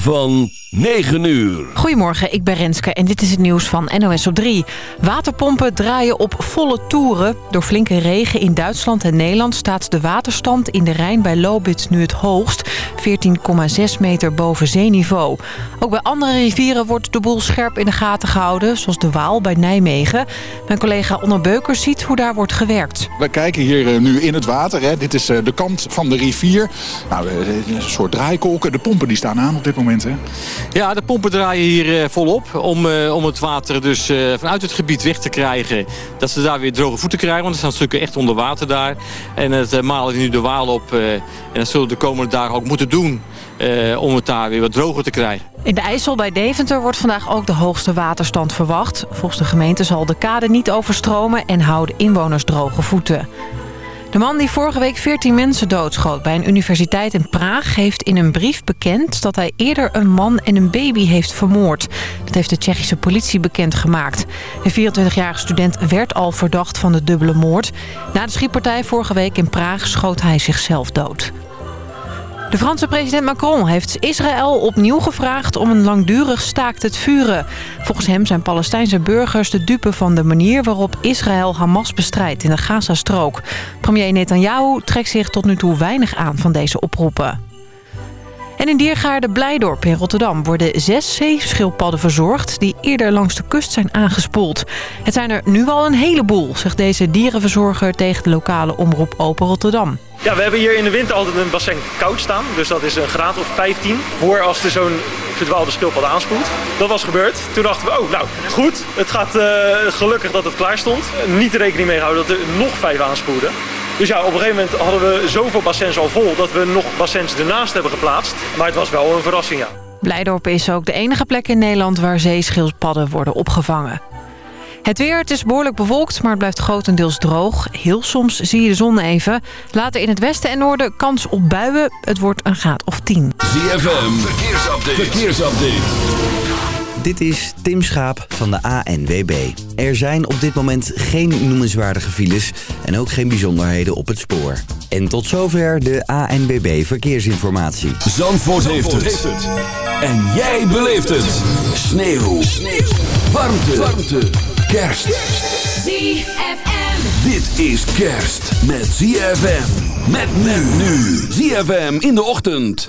van 9 uur. Goedemorgen, ik ben Renske en dit is het nieuws van NOS op 3. Waterpompen draaien op volle toeren. Door flinke regen in Duitsland en Nederland staat de waterstand in de Rijn bij Lobitz nu het hoogst. 14,6 meter boven zeeniveau. Ook bij andere rivieren wordt de boel scherp in de gaten gehouden, zoals de Waal bij Nijmegen. Mijn collega Onno Beukers ziet hoe daar wordt gewerkt. We kijken hier eh, nu in het water. Hè. Dit is eh, de kant van de rivier. Nou, eh, een soort draaikolken. De pompen die staan aan op dit moment. Hè. Ja, de pompen draaien hier volop om, om het water dus vanuit het gebied weg te krijgen. Dat ze daar weer droge voeten krijgen, want er staan stukken echt onder water daar. En het malen nu de Waal op en dat zullen we de komende dagen ook moeten doen om het daar weer wat droger te krijgen. In de IJssel bij Deventer wordt vandaag ook de hoogste waterstand verwacht. Volgens de gemeente zal de kade niet overstromen en houden inwoners droge voeten. De man die vorige week 14 mensen doodschoot bij een universiteit in Praag... heeft in een brief bekend dat hij eerder een man en een baby heeft vermoord. Dat heeft de Tsjechische politie bekendgemaakt. De 24-jarige student werd al verdacht van de dubbele moord. Na de schietpartij vorige week in Praag schoot hij zichzelf dood. De Franse president Macron heeft Israël opnieuw gevraagd om een langdurig staakt het vuren. Volgens hem zijn Palestijnse burgers de dupe van de manier waarop Israël Hamas bestrijdt in de Gazastrook. Premier Netanyahu trekt zich tot nu toe weinig aan van deze oproepen. En in Diergaarde Blijdorp in Rotterdam worden zes zeeschildpadden verzorgd... die eerder langs de kust zijn aangespoeld. Het zijn er nu al een heleboel, zegt deze dierenverzorger... tegen de lokale omroep Open Rotterdam. Ja, we hebben hier in de winter altijd een bassin koud staan. Dus dat is een graad of 15. Voor als er zo'n verdwaalde schildpad aanspoelt. Dat was gebeurd. Toen dachten we, oh nou goed, het gaat uh, gelukkig dat het klaar stond. Niet rekening mee houden dat er nog vijf aanspoelden. Dus ja, op een gegeven moment hadden we zoveel bassins al vol... dat we nog bassins ernaast hebben geplaatst. Maar het was wel een verrassing, ja. Blijdorp is ook de enige plek in Nederland waar zeeschildpadden worden opgevangen. Het weer, het is behoorlijk bewolkt, maar het blijft grotendeels droog. Heel soms zie je de zon even. Later in het westen en noorden kans op buien. Het wordt een graad of 10. ZFM, verkeersupdate. verkeersupdate. Dit is Tim Schaap van de ANWB. Er zijn op dit moment geen noemenswaardige files en ook geen bijzonderheden op het spoor. En tot zover de ANWB Verkeersinformatie. Zandvoort, heeft, het. En jij beleeft het. Sneeuw. Sneeuw. Warmte. Warmte. Kerst. ZFM. Dit is kerst met ZFM. Met men nu. ZFM in de ochtend.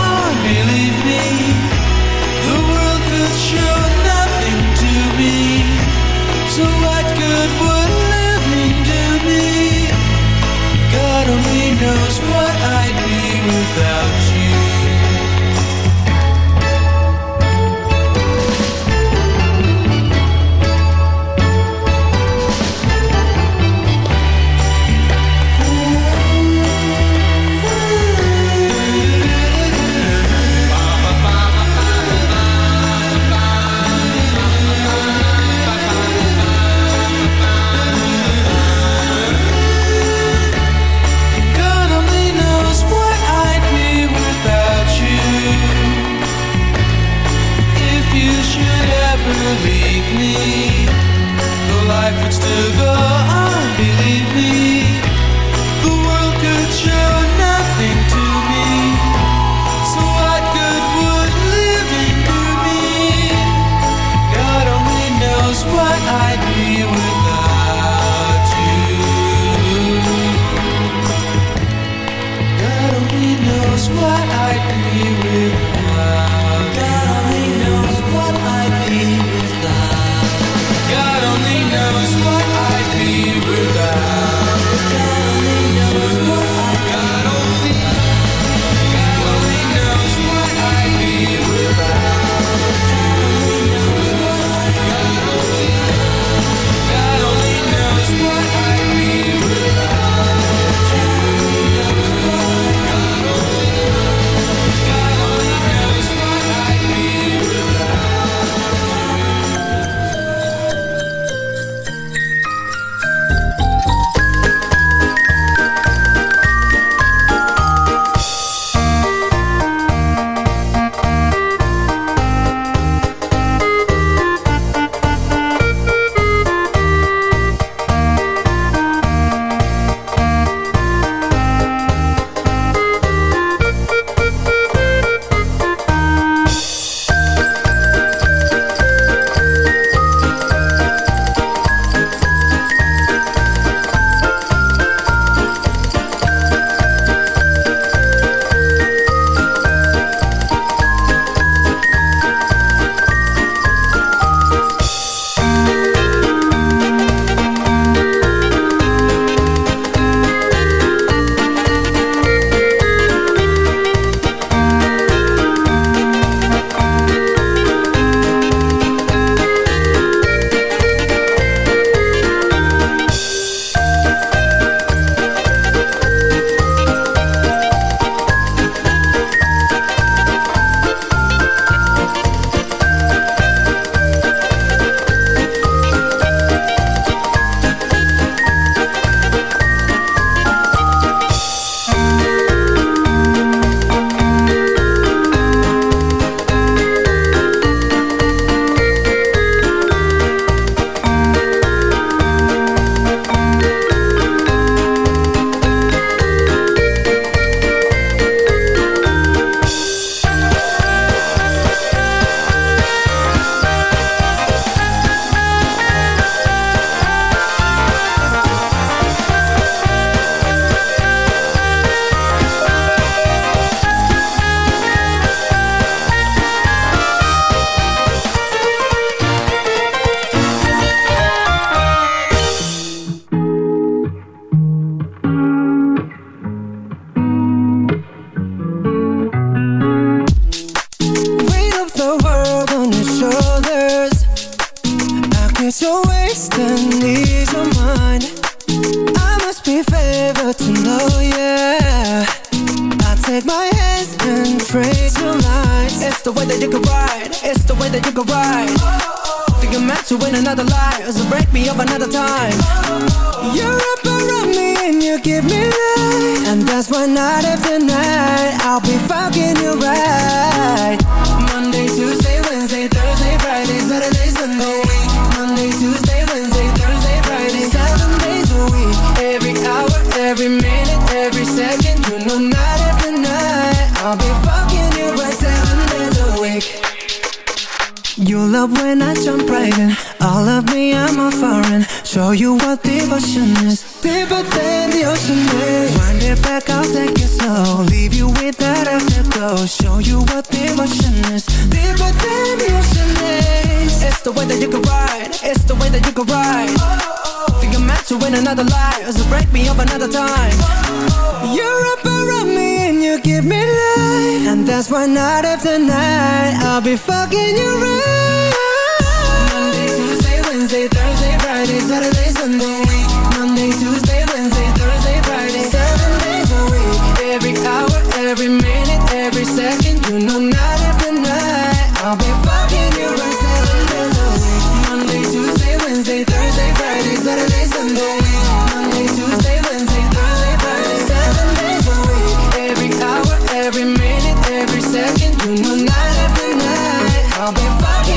knows what I'd be without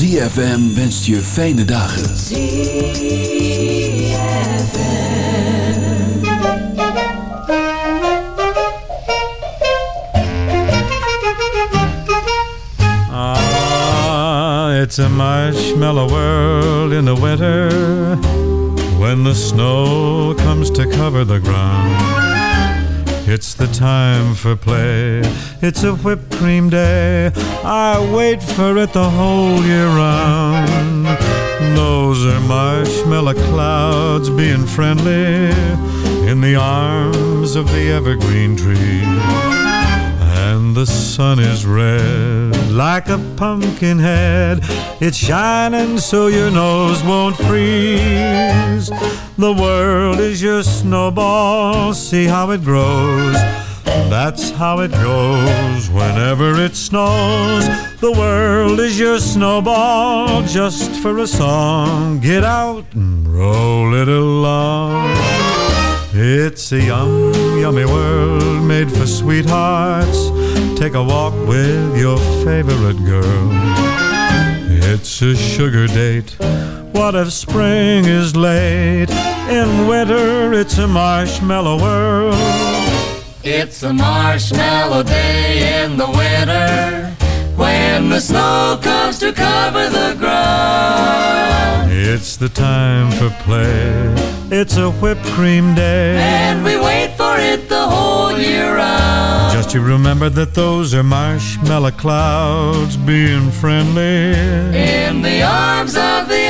ZFM wenst je fijne dagen. Ah, it's a marshmallow world in the winter when the snow comes to cover the ground. It's the time for play. It's a whipped cream day. I wait for it the whole year round. Those are marshmallow clouds being friendly in the arms of the evergreen tree. And the sun is red like a pumpkin head. It's shining so your nose won't freeze. The world is your snowball, see how it grows. That's how it goes whenever it snows. The world is your snowball, just for a song. Get out and roll it along. It's a yum, yummy world made for sweethearts. Take a walk with your favorite girl. It's a sugar date. What if spring is late? In winter, it's a marshmallow world. It's a marshmallow day in the winter when the snow comes to cover the ground. It's the time for play. It's a whipped cream day. And we wait for it the whole year round. Just you remember that those are marshmallow clouds being friendly. In the arms of the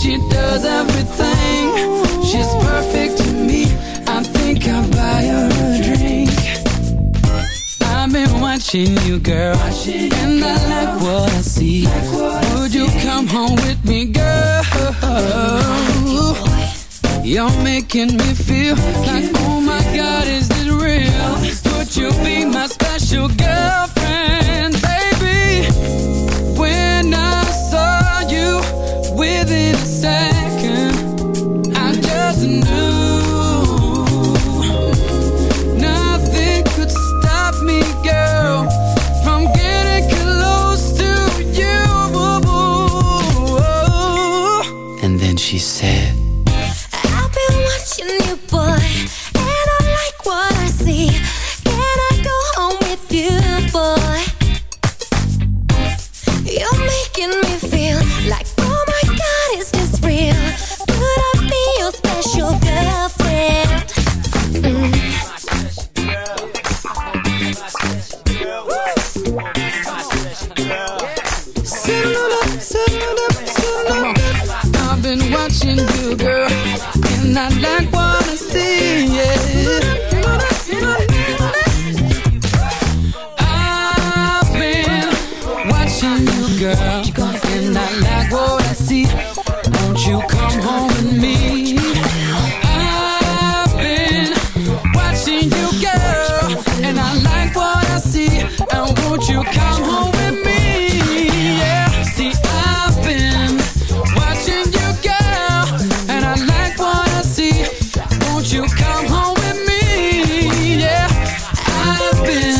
she does everything. She's perfect to me. I think I'll buy her a drink. I've been watching you, girl, watching and I like what I see. Would you come home with me, girl? You're making me feel like, oh my. God, is this real? Would you be my special girl? Say. open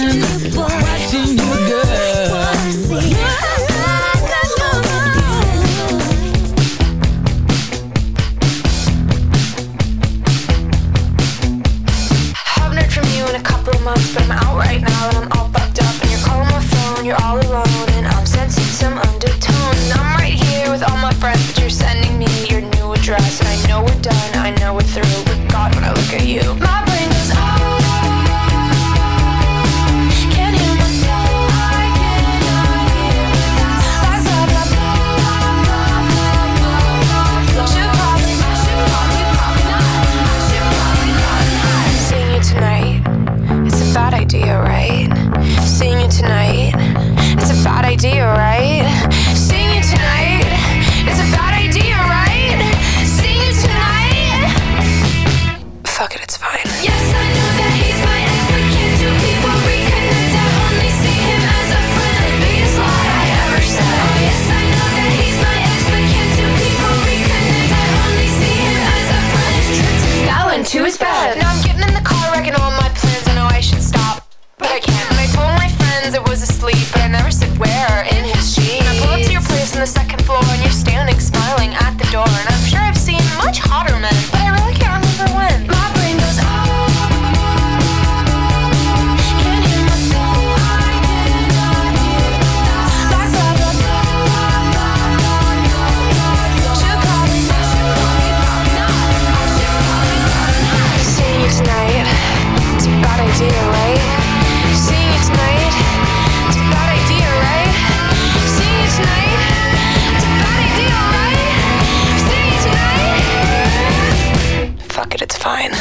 fine.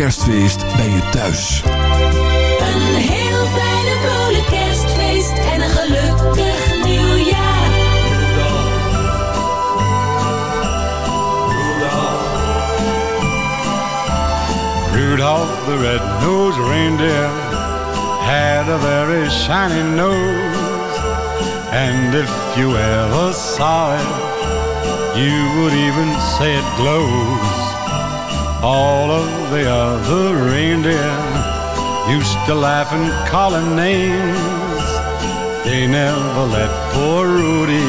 Kerstfeest bij je thuis. Een heel fijne vrolijk kerstfeest en een gelukkig nieuwjaar. Rudolph the red-nosed reindeer had a very shiny nose. And if you ever saw it, you would even say it glows. All of the other reindeer used to laugh and call him names. They never let poor Rudy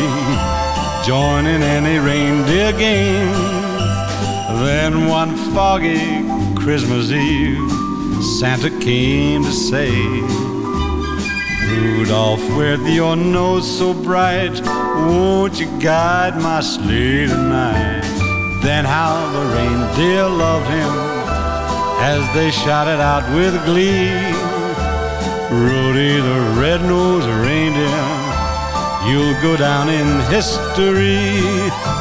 join in any reindeer games. Then one foggy Christmas Eve, Santa came to say, Rudolph, with your nose so bright, won't you guide my sleigh tonight? Then how the reindeer loved him as they shouted out with glee. Rudy the red-nosed reindeer, you'll go down in history.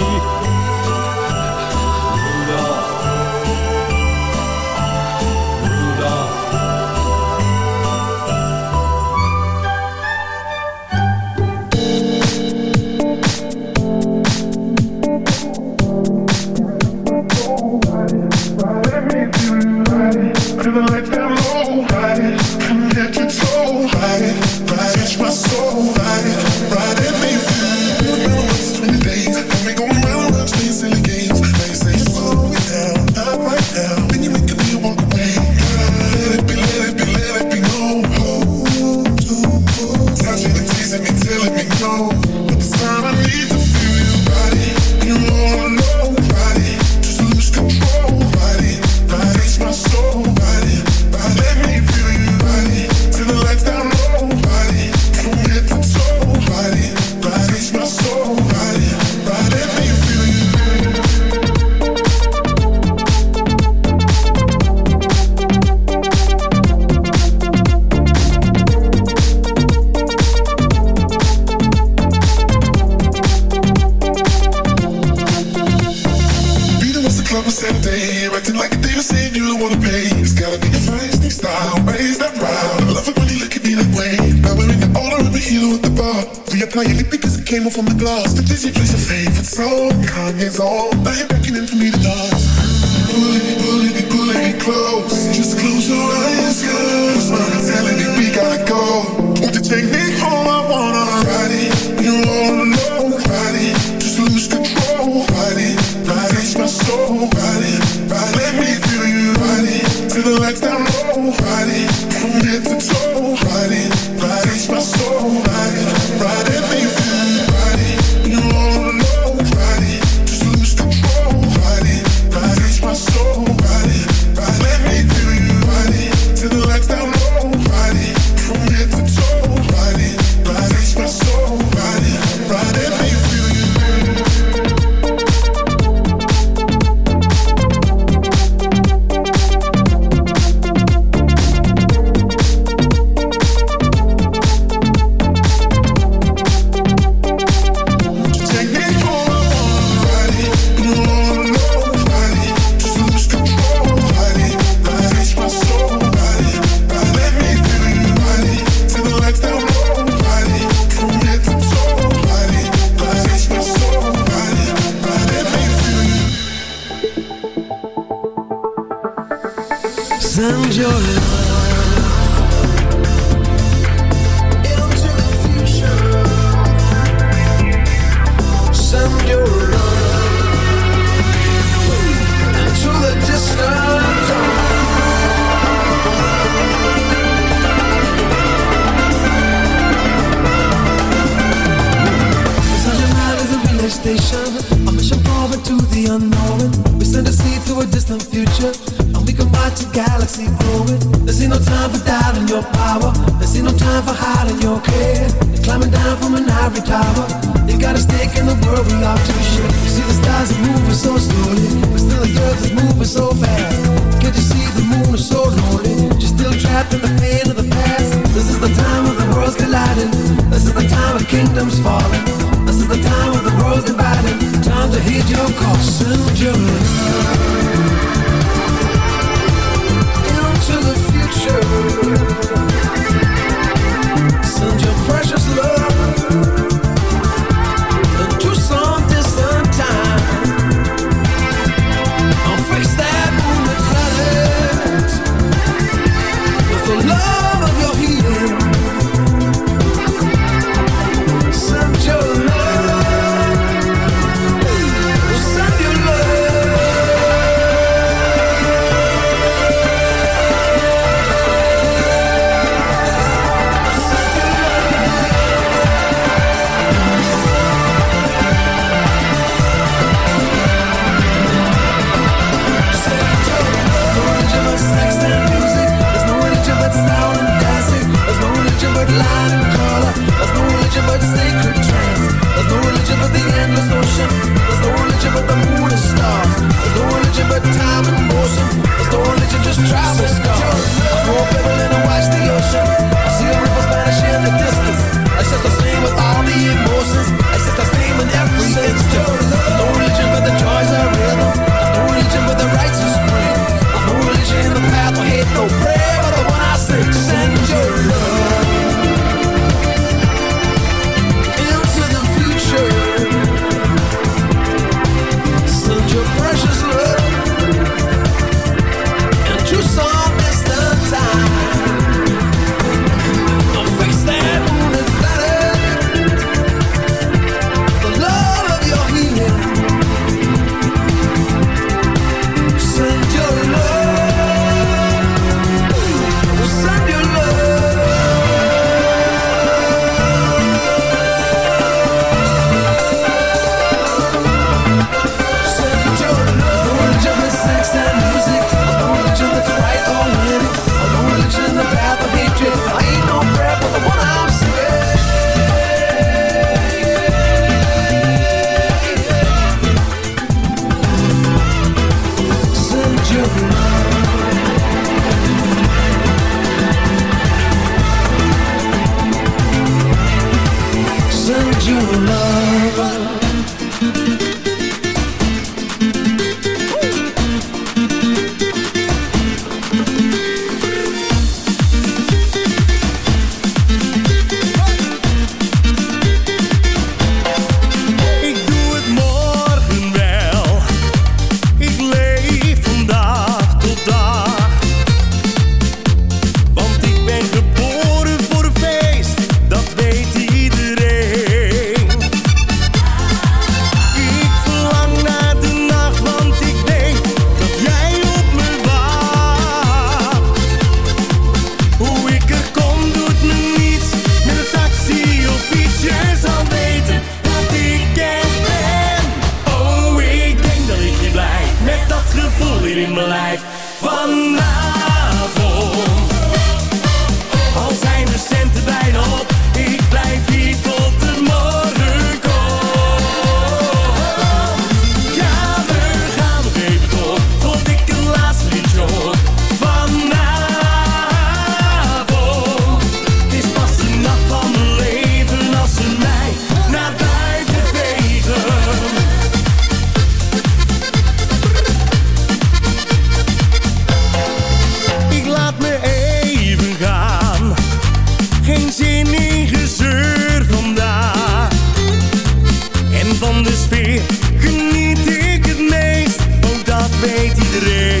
van de sfeer geniet ik het meest, ook dat weet iedereen.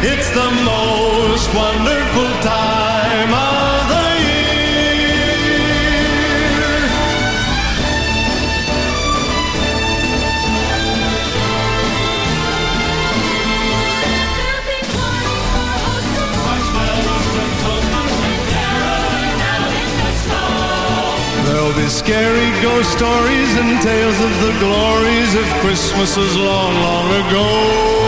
It's the most wonderful time of the year. There'll be scary ghost stories and tales of the glories of Christmases long, long ago.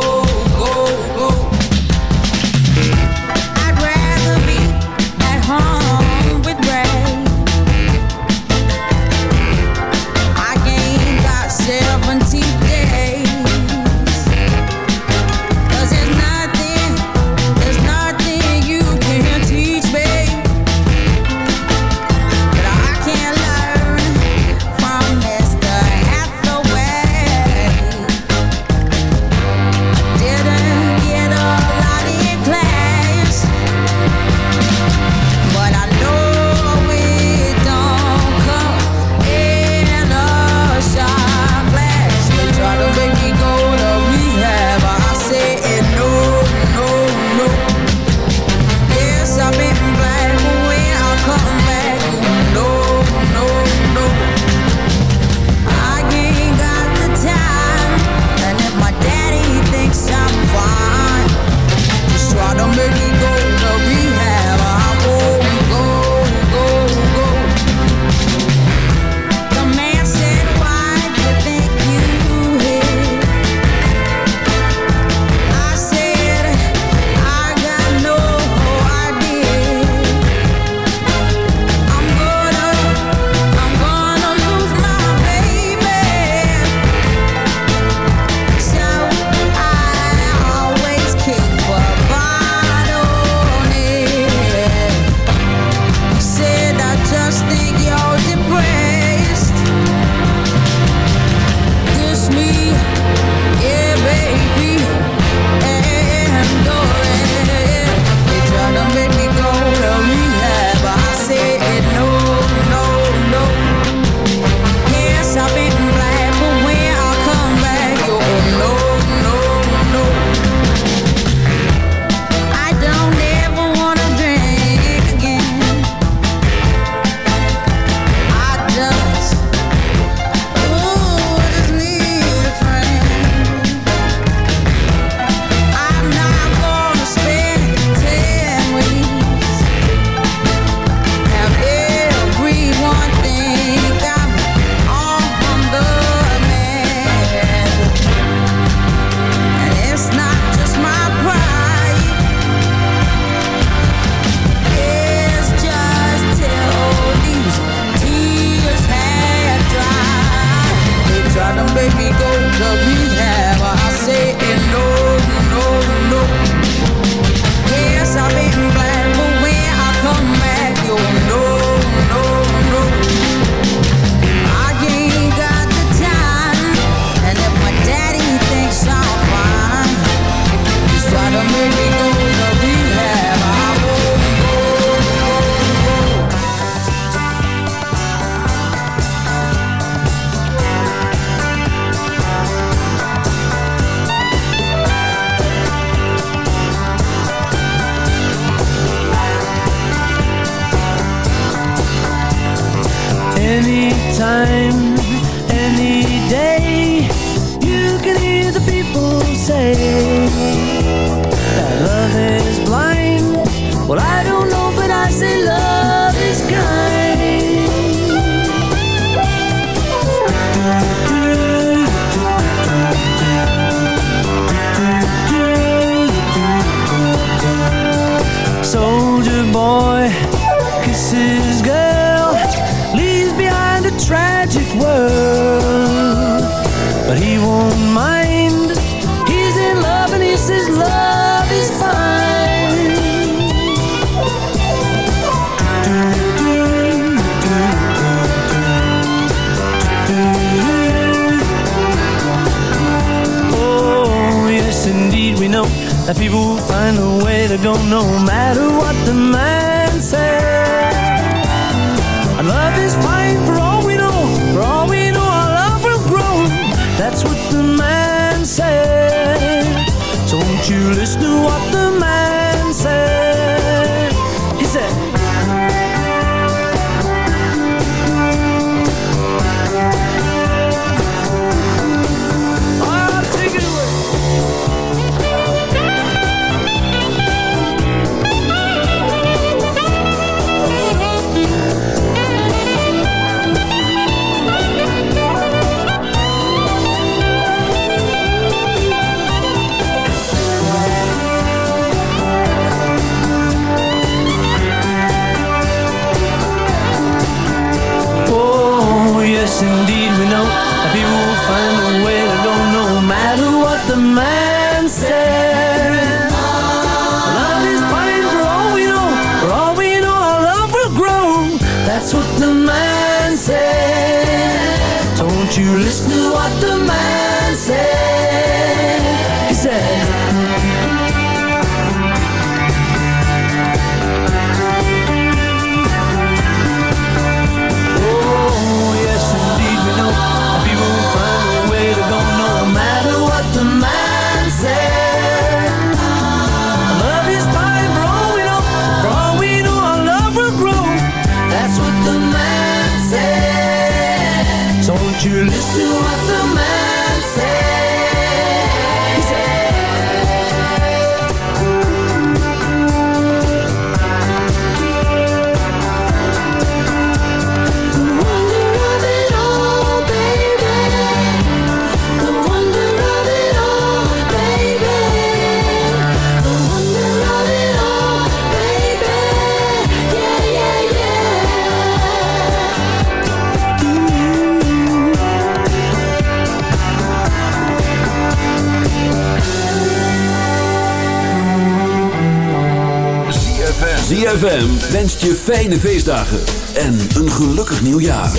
je fijne feestdagen en een gelukkig nieuwjaar.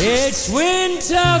It's winter.